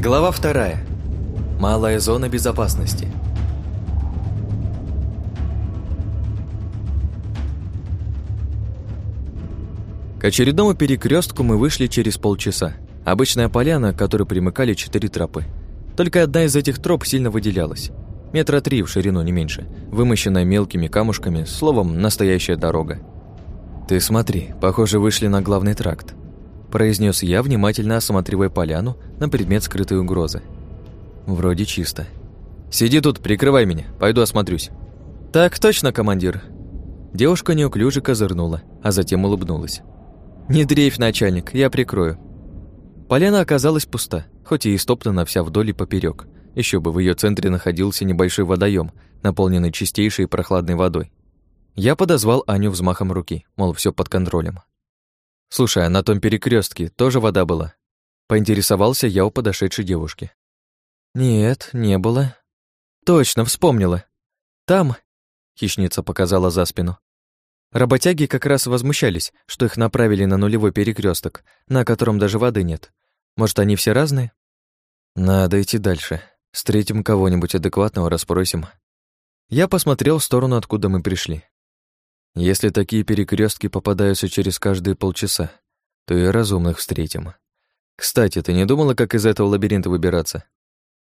Глава вторая. Малая зона безопасности. К очередному перекрестку мы вышли через полчаса. Обычная поляна, к которой примыкали четыре тропы. Только одна из этих троп сильно выделялась. Метра три в ширину, не меньше, вымощенная мелкими камушками, словом, настоящая дорога. «Ты смотри, похоже, вышли на главный тракт», произнес я, внимательно осматривая поляну на предмет скрытой угрозы. «Вроде чисто. Сиди тут, прикрывай меня, пойду осмотрюсь». «Так точно, командир». Девушка неуклюже козырнула, а затем улыбнулась. «Не дрейфь, начальник, я прикрою». Поляна оказалась пуста, хоть и истоптана вся вдоль и поперек. Еще бы в ее центре находился небольшой водоем, наполненный чистейшей и прохладной водой. Я подозвал Аню взмахом руки, мол, все под контролем. «Слушай, а на том перекрестке тоже вода была?» Поинтересовался я у подошедшей девушки. «Нет, не было». «Точно, вспомнила. Там...» Хищница показала за спину. Работяги как раз возмущались, что их направили на нулевой перекресток, на котором даже воды нет. Может, они все разные? Надо идти дальше. Встретим кого-нибудь адекватного, расспросим. Я посмотрел в сторону, откуда мы пришли. Если такие перекрестки попадаются через каждые полчаса, то и разумных встретим. Кстати, ты не думала, как из этого лабиринта выбираться?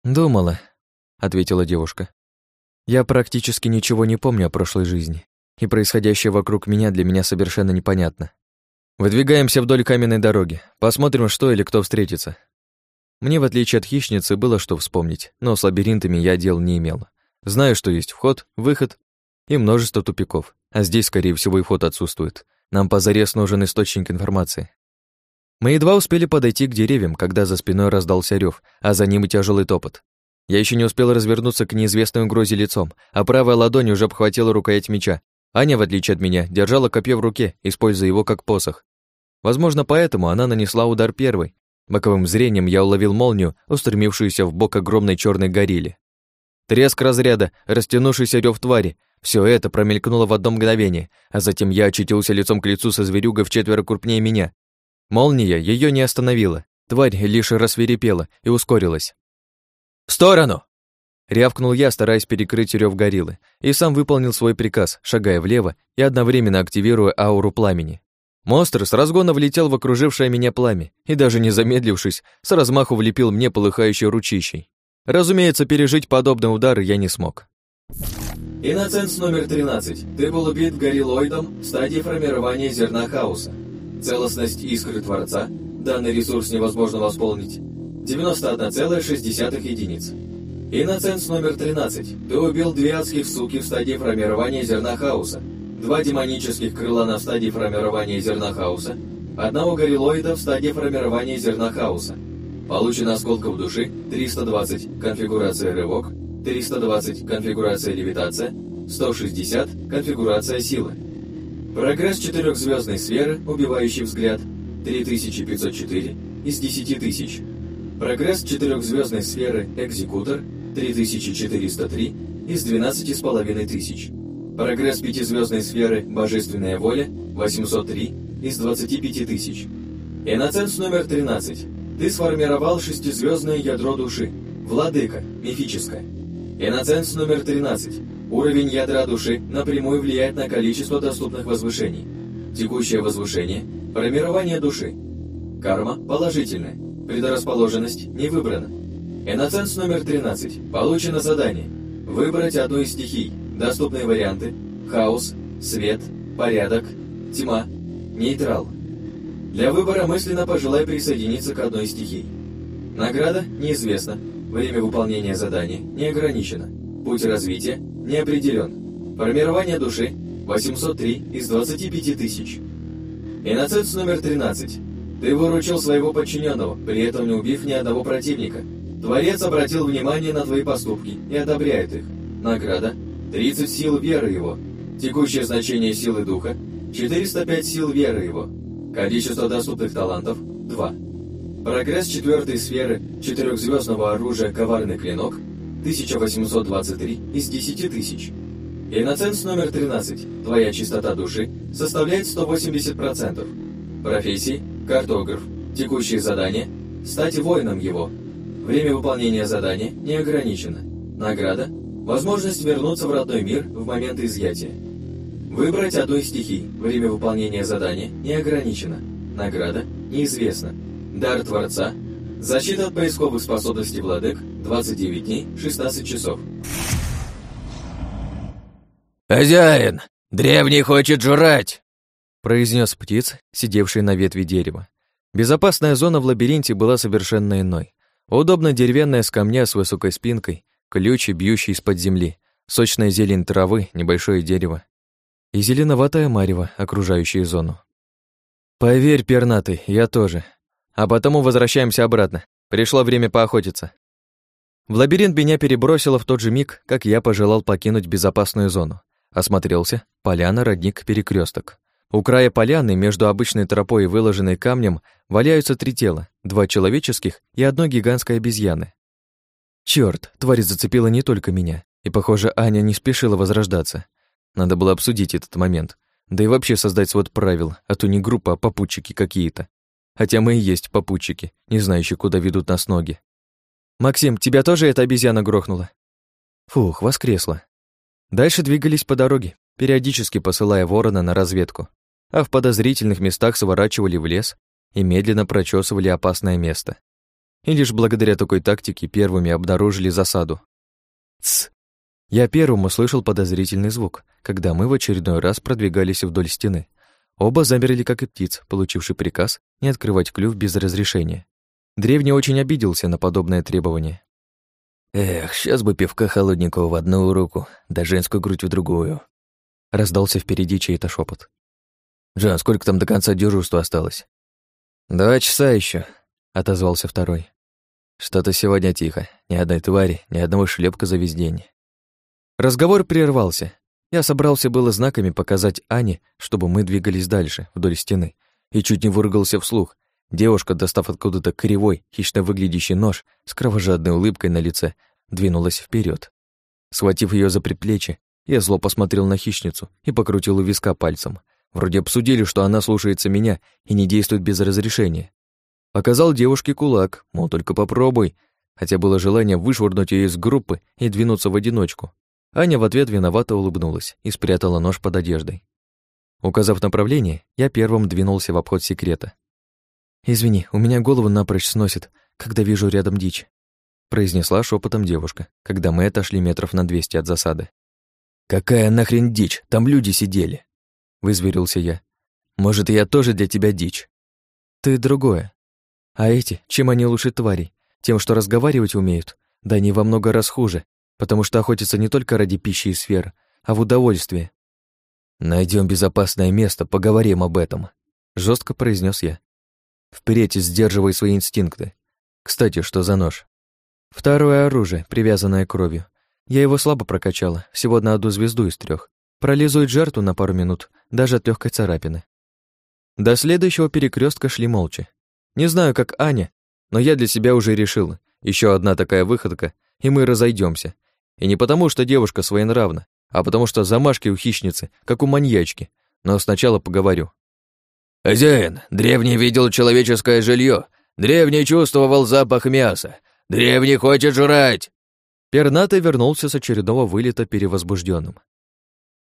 Думала, ответила девушка. Я практически ничего не помню о прошлой жизни и происходящее вокруг меня для меня совершенно непонятно. Выдвигаемся вдоль каменной дороги, посмотрим, что или кто встретится. Мне, в отличие от хищницы, было что вспомнить, но с лабиринтами я дел не имел. Знаю, что есть вход, выход и множество тупиков, а здесь, скорее всего, и вход отсутствует. Нам позарез нужен источник информации. Мы едва успели подойти к деревьям, когда за спиной раздался рев, а за ним и тяжелый топот. Я еще не успел развернуться к неизвестной угрозе лицом, а правая ладонь уже обхватила рукоять меча, Аня, в отличие от меня, держала копье в руке, используя его как посох. Возможно, поэтому она нанесла удар первой. Боковым зрением я уловил молнию, устремившуюся в бок огромной черной горилле. Треск разряда, растянувшийся рев твари, все это промелькнуло в одно мгновение, а затем я очутился лицом к лицу со зверюгой в четверо крупнее меня. Молния ее не остановила, тварь лишь рассверепела и ускорилась. «В сторону!» Рявкнул я, стараясь перекрыть рев гориллы, и сам выполнил свой приказ, шагая влево и одновременно активируя ауру пламени. Монстр с разгона влетел в окружившее меня пламя и, даже не замедлившись, с размаху влепил мне полыхающей ручищей. Разумеется, пережить подобный удар я не смог. Иноценс номер 13. Ты был убит гориллоидом в стадии формирования зерна хаоса. Целостность искры Творца. Данный ресурс невозможно восполнить. 91,6 единиц. Иноценс номер 13. Ты убил две адских суки в стадии формирования зерна хаоса, два демонических крыла в стадии формирования зерна хаоса, одного горилоида в стадии формирования зерна хаоса. Получено осколков души 320, конфигурация рывок, 320, конфигурация левитация, 160, конфигурация силы. Прогресс четырехзвездной сферы, убивающий взгляд, 3504 из 10 тысяч. Прогресс четырехзвездной сферы, экзекутор, 3403 из 12,5 тысяч. Прогресс пятизвездной сферы «Божественная воля» 803 из 25 тысяч. Иноценс номер 13. Ты сформировал шестизвездное ядро души. Владыка, мифическое. Иноценс номер 13. Уровень ядра души напрямую влияет на количество доступных возвышений. Текущее возвышение – формирование души. Карма – положительная. Предрасположенность не выбрана. Иноценс номер 13. Получено задание. Выбрать одну из стихий. Доступные варианты. Хаос, свет, порядок, тьма, нейтрал. Для выбора мысленно пожелай присоединиться к одной из стихий. Награда неизвестна. Время выполнения задания не ограничено. Путь развития не определен. Формирование души 803 из 25 тысяч. Иноценс номер 13. Ты выручил своего подчиненного, при этом не убив ни одного противника. Творец обратил внимание на твои поступки и одобряет их. Награда – 30 сил веры его. Текущее значение силы духа – 405 сил веры его. Количество доступных талантов – 2. Прогресс четвертой сферы четырехзвездного оружия «Коварный клинок» 1823 из 10 тысяч. Иноценс номер 13. Твоя чистота души составляет 180%. Профессии – картограф. Текущее задание – стать воином его – Время выполнения задания не ограничено. Награда – возможность вернуться в родной мир в момент изъятия. Выбрать одну из стихий. Время выполнения задания не ограничено. Награда неизвестна. Дар Творца. Защита от поисковых способностей владык. 29 дней, 16 часов. «Хозяин! Древний хочет жрать!» произнес птиц, сидевший на ветви дерева. Безопасная зона в лабиринте была совершенно иной. Удобно деревянная скамья с высокой спинкой, ключи, бьющие из-под земли, сочная зелень травы, небольшое дерево и зеленоватая марево, окружающая зону. «Поверь, пернатый, я тоже. А потому возвращаемся обратно. Пришло время поохотиться». В лабиринт меня перебросило в тот же миг, как я пожелал покинуть безопасную зону. Осмотрелся. Поляна, родник, перекресток. У края поляны, между обычной тропой и выложенной камнем, валяются три тела, два человеческих и одно гигантской обезьяны. Черт, тварь зацепила не только меня, и, похоже, Аня не спешила возрождаться. Надо было обсудить этот момент. Да и вообще создать свод правил, а то не группа, а попутчики какие-то. Хотя мы и есть попутчики, не знающие, куда ведут нас ноги. «Максим, тебя тоже эта обезьяна грохнула?» Фух, воскресла. Дальше двигались по дороге, периодически посылая ворона на разведку, а в подозрительных местах сворачивали в лес и медленно прочесывали опасное место. И лишь благодаря такой тактике первыми обнаружили засаду. Тсс! Я первым услышал подозрительный звук, когда мы в очередной раз продвигались вдоль стены. Оба замерли, как и птиц, получивший приказ не открывать клюв без разрешения. Древний очень обиделся на подобное требование. «Эх, сейчас бы пивка холодненького в одну руку, да женскую грудь в другую», раздался впереди чей-то шепот. «Джон, сколько там до конца дежурства осталось?» «Два часа еще, отозвался второй. Что-то сегодня тихо, ни одной твари, ни одного шлепка за весь день. Разговор прервался. Я собрался было знаками показать Ане, чтобы мы двигались дальше, вдоль стены, и чуть не выругался вслух. Девушка, достав откуда-то кривой, хищно выглядящий нож с кровожадной улыбкой на лице, двинулась вперед. Схватив ее за предплечье, я зло посмотрел на хищницу и покрутил у виска пальцем. Вроде обсудили, что она слушается меня и не действует без разрешения. Показал девушке кулак, мол, только попробуй, хотя было желание вышвырнуть ее из группы и двинуться в одиночку. Аня в ответ виновато улыбнулась и спрятала нож под одеждой. Указав направление, я первым двинулся в обход секрета. «Извини, у меня голову напрочь сносит, когда вижу рядом дичь», произнесла шепотом девушка, когда мы отошли метров на двести от засады. «Какая нахрен дичь? Там люди сидели!» Вызверился я. «Может, я тоже для тебя дичь?» «Ты другое. А эти, чем они лучше тварей? Тем, что разговаривать умеют? Да они во много раз хуже, потому что охотятся не только ради пищи и сфер, а в удовольствие. Найдем безопасное место, поговорим об этом, жестко произнес я. Вперед и сдерживай свои инстинкты. Кстати, что за нож? Второе оружие, привязанное кровью. Я его слабо прокачала, всего на одну звезду из трех. Парализует жертву на пару минут, даже от легкой царапины. До следующего перекрестка шли молча. Не знаю, как Аня, но я для себя уже решил. Еще одна такая выходка, и мы разойдемся. И не потому, что девушка своенравна, а потому что замашки у хищницы, как у маньячки. Но сначала поговорю. «Хозяин, древний видел человеческое жилье. Древний чувствовал запах мяса. Древний хочет жрать!» Пернатый вернулся с очередного вылета перевозбужденным.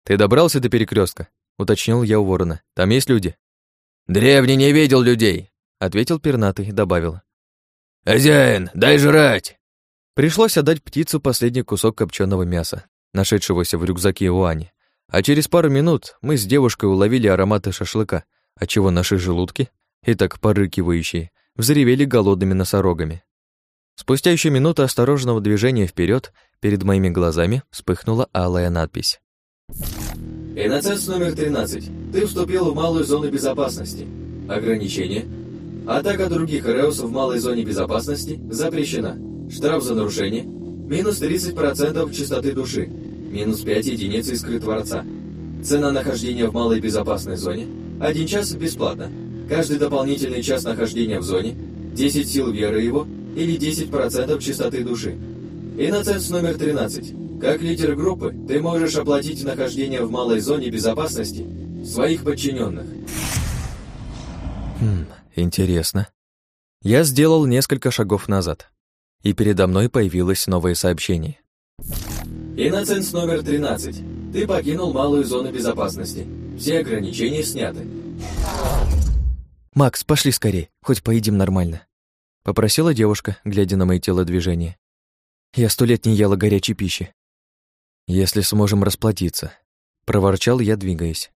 «Ты добрался до перекрестка? уточнил я у ворона. «Там есть люди?» «Древний не видел людей», — ответил пернатый и добавил. «Хозяин, дай жрать!» Пришлось отдать птицу последний кусок копченого мяса, нашедшегося в рюкзаке у Ани. А через пару минут мы с девушкой уловили ароматы шашлыка, отчего наши желудки, и так порыкивающие, взревели голодными носорогами. Спустя еще минуту осторожного движения вперед перед моими глазами вспыхнула алая надпись. «Иноценс номер 13. Ты вступил в малую зону безопасности. Ограничение. Атака других РЭУС в малой зоне безопасности запрещена. Штраф за нарушение. Минус 30% чистоты души. Минус 5 единиц искры Творца. Цена нахождения в малой безопасной зоне. Один час бесплатно. Каждый дополнительный час нахождения в зоне. 10 сил веры его или 10% чистоты души. Иноценс номер 13. Как лидер группы, ты можешь оплатить нахождение в малой зоне безопасности своих подчиненных. Хм, интересно. Я сделал несколько шагов назад. И передо мной появилось новое сообщение. Иноценс номер 13. Ты покинул малую зону безопасности. Все ограничения сняты. «Макс, пошли скорее, хоть поедим нормально», — попросила девушка, глядя на мои телодвижения. «Я сто лет не ела горячей пищи». «Если сможем расплатиться», — проворчал я, двигаясь.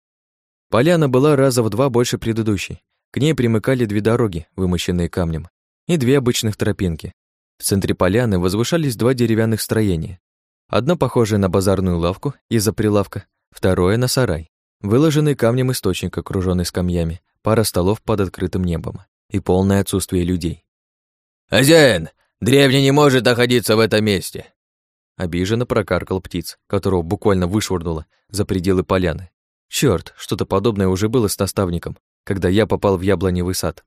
Поляна была раза в два больше предыдущей. К ней примыкали две дороги, вымощенные камнем, и две обычных тропинки. В центре поляны возвышались два деревянных строения. Одно похожее на базарную лавку из-за прилавка, второе — на сарай, выложенный камнем источник, окружённый скамьями, пара столов под открытым небом и полное отсутствие людей. «Хозяин, древний не может находиться в этом месте!» Обиженно прокаркал птиц, которого буквально вышвырнуло за пределы поляны. Чёрт, что-то подобное уже было с наставником, когда я попал в яблоневый сад.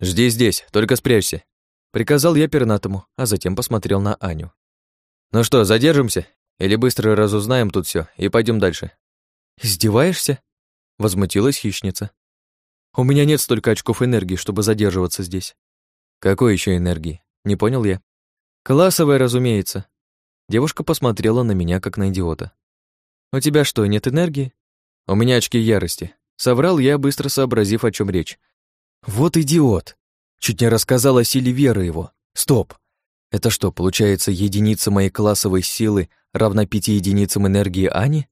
«Жди здесь, только спрячься», — приказал я пернатому, а затем посмотрел на Аню. «Ну что, задержимся? Или быстро разузнаем тут все и пойдем дальше?» «Издеваешься?» — возмутилась хищница. «У меня нет столько очков энергии, чтобы задерживаться здесь». «Какой еще энергии?» — не понял я. «Классовая, разумеется». Девушка посмотрела на меня, как на идиота. «У тебя что, нет энергии?» «У меня очки ярости». Соврал я, быстро сообразив, о чем речь. «Вот идиот!» Чуть не рассказал о силе веры его. «Стоп! Это что, получается, единица моей классовой силы равна пяти единицам энергии Ани?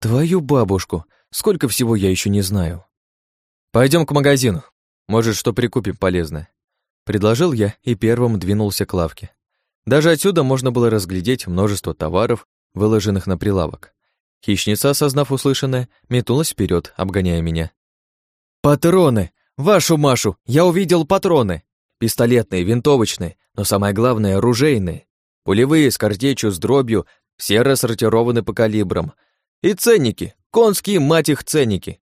Твою бабушку! Сколько всего я еще не знаю!» Пойдем к магазину. Может, что прикупим полезное. Предложил я и первым двинулся к лавке. Даже отсюда можно было разглядеть множество товаров, выложенных на прилавок. Хищница, осознав услышанное, метнулась вперед, обгоняя меня. «Патроны! Вашу Машу! Я увидел патроны! Пистолетные, винтовочные, но самое главное — оружейные. Пулевые с картечью, с дробью, все рассортированы по калибрам. И ценники! Конские, мать их, ценники!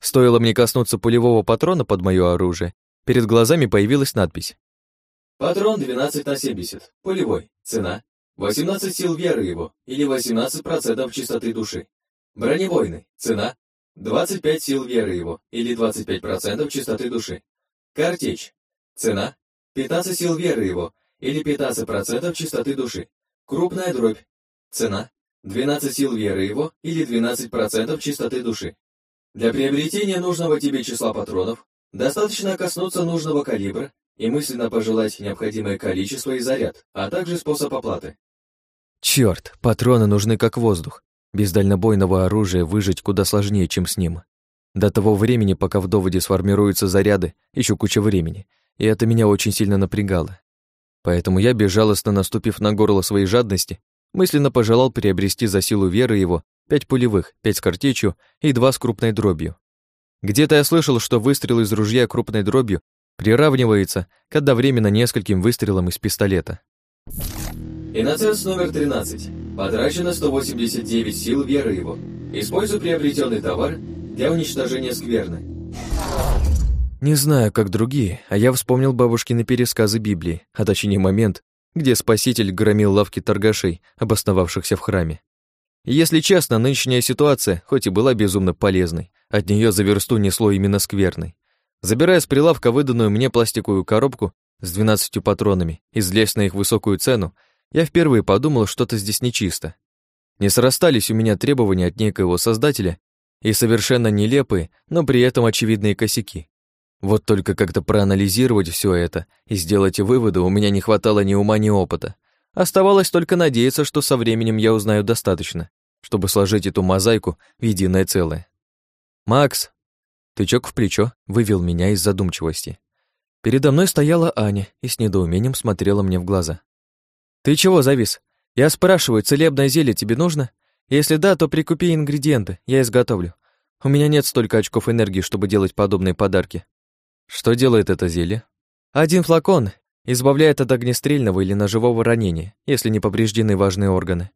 Стоило мне коснуться пулевого патрона под мое оружие, перед глазами появилась надпись. Патрон 12 на 70, полевой, цена 18 сил веры его, или 18% чистоты души. Бронебойный, цена 25 сил веры его, или 25% чистоты души. Картечь, цена 15 сил веры его, или 15% чистоты души. Крупная дробь, цена 12 сил веры его, или 12% чистоты души. Для приобретения нужного тебе числа патронов достаточно коснуться нужного калибра и мысленно пожелать необходимое количество и заряд, а также способ оплаты. Черт, патроны нужны как воздух. Без дальнобойного оружия выжить куда сложнее, чем с ним. До того времени, пока в доводе сформируются заряды, еще куча времени, и это меня очень сильно напрягало. Поэтому я, безжалостно наступив на горло своей жадности, мысленно пожелал приобрести за силу веры его пять пулевых, пять с картечью и два с крупной дробью. Где-то я слышал, что выстрел из ружья крупной дробью приравнивается к одновременно нескольким выстрелам из пистолета. Иноценс номер 13. Потрачено 189 сил веры его. Используй приобретенный товар для уничтожения скверны. Не знаю, как другие, а я вспомнил бабушкины пересказы Библии, а точнее момент, где Спаситель громил лавки торгашей, обосновавшихся в храме. Если честно, нынешняя ситуация, хоть и была безумно полезной, от нее за версту несло именно скверной. Забирая с прилавка выданную мне пластиковую коробку с 12 патронами и злясь на их высокую цену, я впервые подумал, что-то здесь нечисто. Не срастались у меня требования от некоего создателя и совершенно нелепые, но при этом очевидные косяки. Вот только как-то проанализировать все это и сделать выводы у меня не хватало ни ума, ни опыта. Оставалось только надеяться, что со временем я узнаю достаточно, чтобы сложить эту мозаику в единое целое. «Макс!» Тычок в плечо вывел меня из задумчивости. Передо мной стояла Аня и с недоумением смотрела мне в глаза. «Ты чего завис? Я спрашиваю, целебное зелье тебе нужно? Если да, то прикупи ингредиенты, я изготовлю. У меня нет столько очков энергии, чтобы делать подобные подарки». «Что делает это зелье?» «Один флакон, Избавляет от огнестрельного или ножевого ранения, если не повреждены важные органы.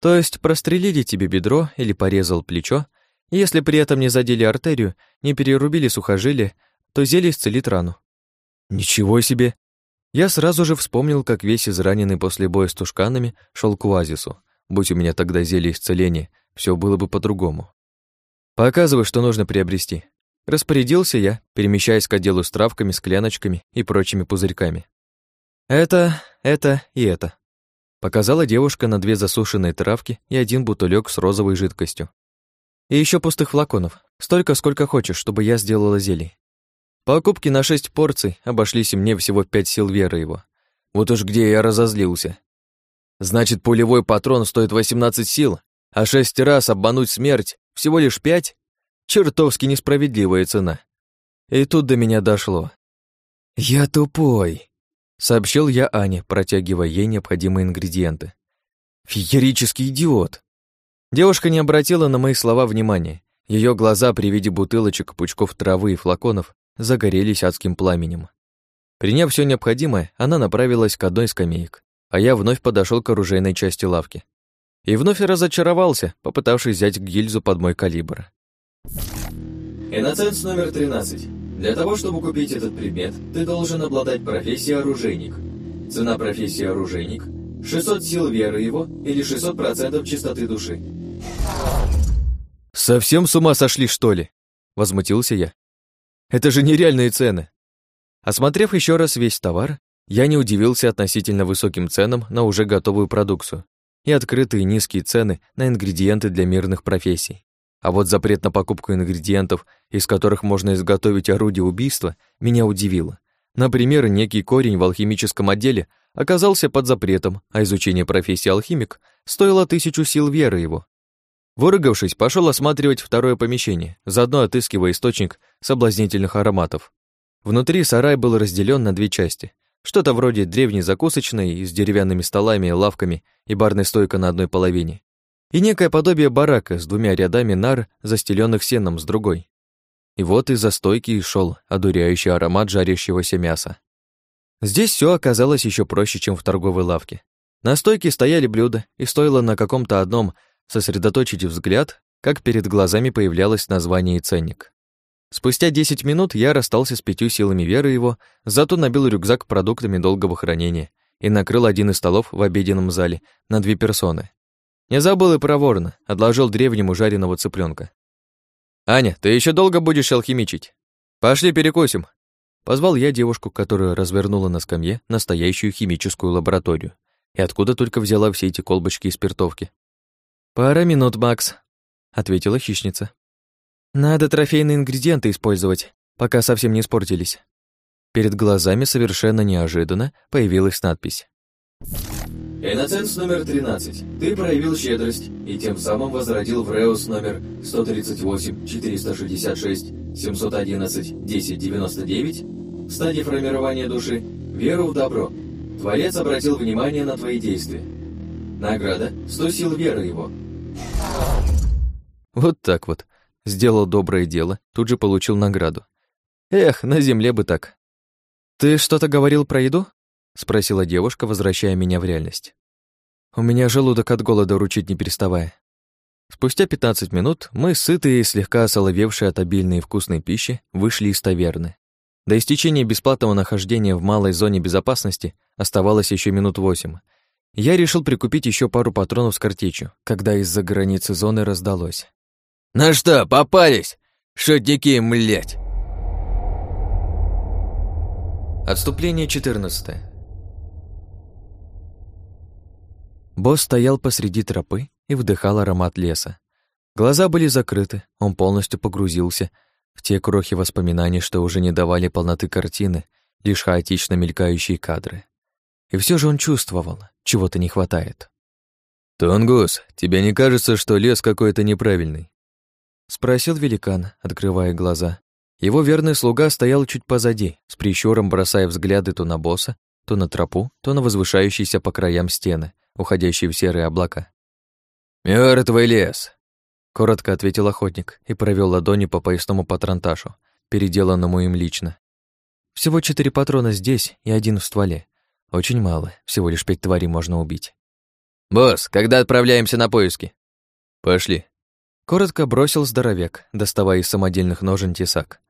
То есть прострелили тебе бедро или порезал плечо, если при этом не задели артерию, не перерубили сухожилие, то зелье исцелит рану. Ничего себе! Я сразу же вспомнил, как весь израненный после боя с тушканами шел к оазису. Будь у меня тогда зелье исцеления, все было бы по-другому. Показывай, что нужно приобрести. Распорядился я, перемещаясь к отделу с травками, скляночками и прочими пузырьками. Это, это и это. Показала девушка на две засушенные травки и один бутылек с розовой жидкостью. И еще пустых флаконов. Столько, сколько хочешь, чтобы я сделала зелье. Покупки на шесть порций обошлись мне всего пять сил веры его. Вот уж где я разозлился. Значит, пулевой патрон стоит 18 сил, а шесть раз обмануть смерть всего лишь пять? Чертовски несправедливая цена. И тут до меня дошло. «Я тупой», — сообщил я Ане, протягивая ей необходимые ингредиенты. «Феерический идиот!» Девушка не обратила на мои слова внимания. Ее глаза при виде бутылочек, пучков травы и флаконов загорелись адским пламенем. Приняв все необходимое, она направилась к одной из скамеек, а я вновь подошел к оружейной части лавки. И вновь разочаровался, попытавшись взять гильзу под мой калибр. Иноценс номер 13. Для того, чтобы купить этот предмет, ты должен обладать профессией оружейник. Цена профессии оружейник – 600 сил веры его или 600% чистоты души. «Совсем с ума сошли, что ли?» – возмутился я. «Это же нереальные цены!» Осмотрев еще раз весь товар, я не удивился относительно высоким ценам на уже готовую продукцию и открытые низкие цены на ингредиенты для мирных профессий. А вот запрет на покупку ингредиентов, из которых можно изготовить орудие убийства, меня удивило. Например, некий корень в алхимическом отделе оказался под запретом, а изучение профессии алхимик стоило тысячу сил веры его. Выругавшись, пошел осматривать второе помещение, заодно отыскивая источник соблазнительных ароматов. Внутри сарай был разделен на две части. Что-то вроде древней закусочной с деревянными столами, лавками и барной стойкой на одной половине и некое подобие барака с двумя рядами нар, застеленных сеном с другой. И вот из-за стойки шел одуряющий аромат жарящегося мяса. Здесь все оказалось еще проще, чем в торговой лавке. На стойке стояли блюда, и стоило на каком-то одном сосредоточить взгляд, как перед глазами появлялось название и ценник. Спустя 10 минут я расстался с пятью силами веры его, зато набил рюкзак продуктами долгого хранения и накрыл один из столов в обеденном зале на две персоны. Не забыл и про ворона, отложил древнему жареного цыпленка. «Аня, ты еще долго будешь алхимичить? Пошли перекусим!» Позвал я девушку, которая развернула на скамье настоящую химическую лабораторию. И откуда только взяла все эти колбочки и спиртовки. «Пара минут, Макс», — ответила хищница. «Надо трофейные ингредиенты использовать, пока совсем не испортились». Перед глазами совершенно неожиданно появилась надпись. Иноценс номер 13. Ты проявил щедрость и тем самым возродил в Реус номер 138 466 711 1099 в стадии формирования души веру в добро. Творец обратил внимание на твои действия. Награда – 100 сил веры его. Вот так вот. Сделал доброе дело, тут же получил награду. Эх, на земле бы так. Ты что-то говорил про еду? — спросила девушка, возвращая меня в реальность. «У меня желудок от голода ручить не переставая». Спустя 15 минут мы, сытые и слегка осоловевшие от обильной и вкусной пищи, вышли из таверны. До истечения бесплатного нахождения в малой зоне безопасности оставалось еще минут восемь. Я решил прикупить еще пару патронов с картечью, когда из-за границы зоны раздалось. «На что, попались? Шутники, млять!» Отступление 14. Босс стоял посреди тропы и вдыхал аромат леса. Глаза были закрыты, он полностью погрузился в те крохи воспоминаний, что уже не давали полноты картины, лишь хаотично мелькающие кадры. И все же он чувствовал, чего-то не хватает. «Тунгус, тебе не кажется, что лес какой-то неправильный?» Спросил великан, открывая глаза. Его верный слуга стоял чуть позади, с прищуром бросая взгляды то на босса, то на тропу, то на возвышающиеся по краям стены, уходящие в серые облака. «Мёртвый лес», — коротко ответил охотник и провел ладони по поясному патронташу, переделанному им лично. Всего четыре патрона здесь и один в стволе. Очень мало, всего лишь пять тварей можно убить. «Босс, когда отправляемся на поиски?» «Пошли». Коротко бросил здоровяк, доставая из самодельных ножен тесак.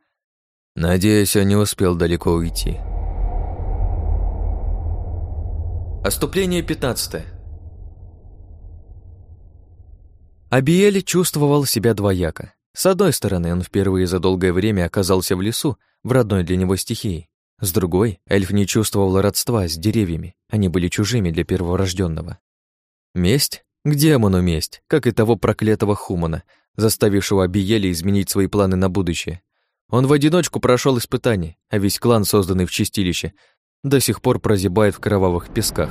«Надеюсь, он не успел далеко уйти». Оступление 15. Абиэль чувствовал себя двояко. С одной стороны, он впервые за долгое время оказался в лесу, в родной для него стихии, С другой, эльф не чувствовал родства с деревьями, они были чужими для перворожденного. Месть? К демону месть, как и того проклятого Хумана, заставившего Абиели изменить свои планы на будущее. Он в одиночку прошел испытание, а весь клан, созданный в чистилище, до сих пор прозябает в кровавых песках.